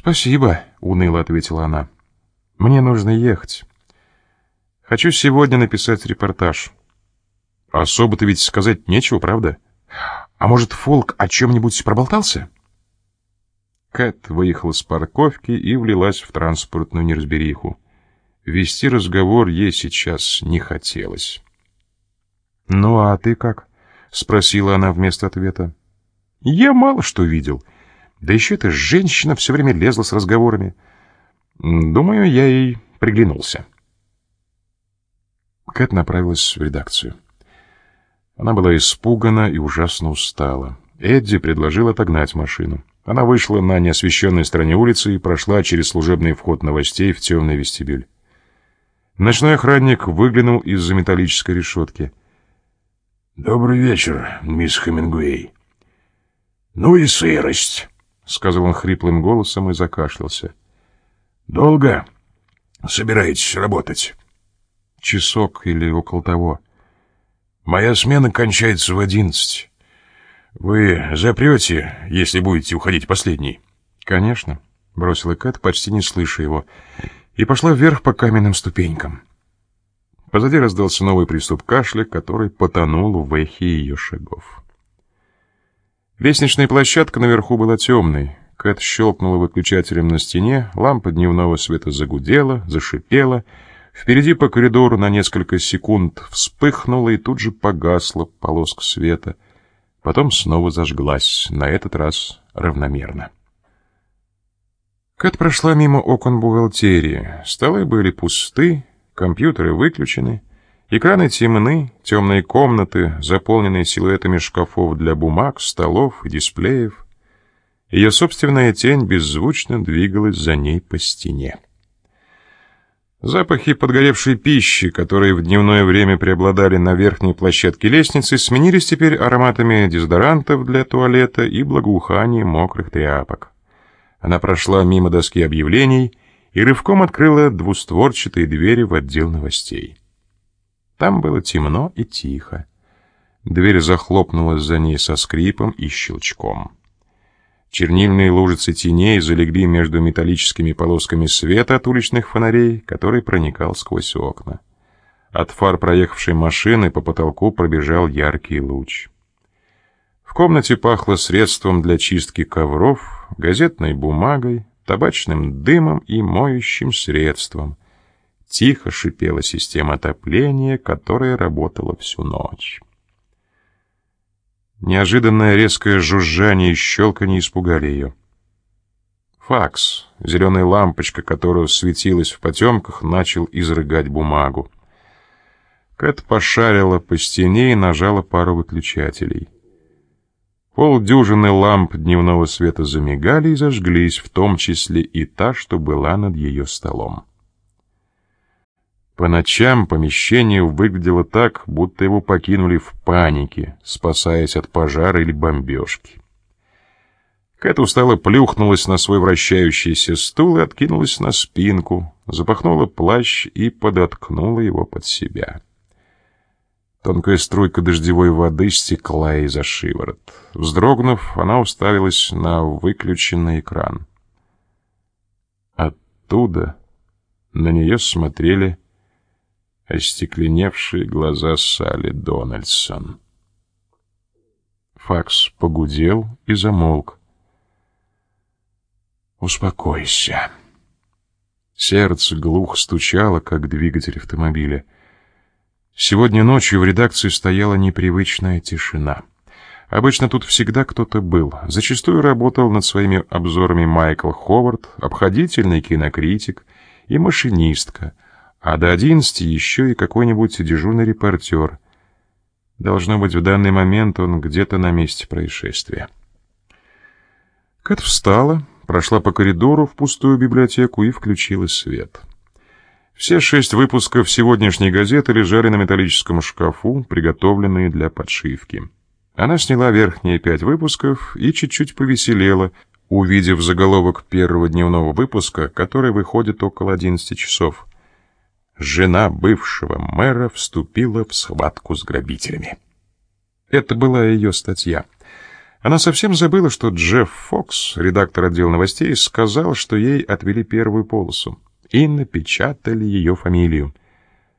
«Спасибо», — уныло ответила она. «Мне нужно ехать. Хочу сегодня написать репортаж. Особо-то ведь сказать нечего, правда? А может, Фолк о чем-нибудь проболтался?» Кэт выехала с парковки и влилась в транспортную неразбериху. Вести разговор ей сейчас не хотелось. «Ну, а ты как?» — спросила она вместо ответа. «Я мало что видел. Да еще эта женщина все время лезла с разговорами. Думаю, я ей приглянулся». Кэт направилась в редакцию. Она была испугана и ужасно устала. Эдди предложил отогнать машину. Она вышла на неосвещенной стороне улицы и прошла через служебный вход новостей в темный вестибюль. Ночной охранник выглянул из-за металлической решетки. «Добрый вечер, мисс Хемингуэй». «Ну и сырость», — сказал он хриплым голосом и закашлялся. «Долго собираетесь работать?» «Часок или около того». «Моя смена кончается в одиннадцать. «Вы запрете, если будете уходить последний?» «Конечно», — бросила Кэт, почти не слыша его, и пошла вверх по каменным ступенькам. Позади раздался новый приступ кашля, который потонул в эхе ее шагов. Лестничная площадка наверху была темной. Кэт щелкнула выключателем на стене, лампа дневного света загудела, зашипела. Впереди по коридору на несколько секунд вспыхнула и тут же погасла полоска света — потом снова зажглась, на этот раз равномерно. Кэт прошла мимо окон бухгалтерии. Столы были пусты, компьютеры выключены, экраны темны, темные комнаты, заполненные силуэтами шкафов для бумаг, столов и дисплеев. Ее собственная тень беззвучно двигалась за ней по стене. Запахи подгоревшей пищи, которые в дневное время преобладали на верхней площадке лестницы, сменились теперь ароматами дезодорантов для туалета и благоуханием мокрых тряпок. Она прошла мимо доски объявлений и рывком открыла двустворчатые двери в отдел новостей. Там было темно и тихо. Дверь захлопнулась за ней со скрипом и щелчком. Чернильные лужицы теней залегли между металлическими полосками света от уличных фонарей, который проникал сквозь окна. От фар проехавшей машины по потолку пробежал яркий луч. В комнате пахло средством для чистки ковров, газетной бумагой, табачным дымом и моющим средством. Тихо шипела система отопления, которая работала всю ночь. Неожиданное резкое жужжание и щелканье испугали ее. Факс, зеленая лампочка, которая светилась в потемках, начал изрыгать бумагу. Кэт пошарила по стене и нажала пару выключателей. Полдюжины ламп дневного света замигали и зажглись, в том числе и та, что была над ее столом. По ночам помещение выглядело так, будто его покинули в панике, спасаясь от пожара или бомбежки. Кэт устало плюхнулась на свой вращающийся стул и откинулась на спинку, запахнула плащ и подоткнула его под себя. Тонкая струйка дождевой воды стекла ей за шиворот. Вздрогнув, она уставилась на выключенный экран. Оттуда на нее смотрели остекленевшие глаза Салли Дональдсон. Факс погудел и замолк. «Успокойся». Сердце глухо стучало, как двигатель автомобиля. Сегодня ночью в редакции стояла непривычная тишина. Обычно тут всегда кто-то был. Зачастую работал над своими обзорами Майкл Ховард, обходительный кинокритик и машинистка — а до одиннадцати еще и какой-нибудь дежурный репортер. Должно быть, в данный момент он где-то на месте происшествия. Кэт встала, прошла по коридору в пустую библиотеку и включила свет. Все шесть выпусков сегодняшней газеты лежали на металлическом шкафу, приготовленные для подшивки. Она сняла верхние пять выпусков и чуть-чуть повеселела, увидев заголовок первого дневного выпуска, который выходит около одиннадцати часов жена бывшего мэра вступила в схватку с грабителями. Это была ее статья. Она совсем забыла, что Джефф Фокс, редактор отдела новостей, сказал, что ей отвели первую полосу и напечатали ее фамилию —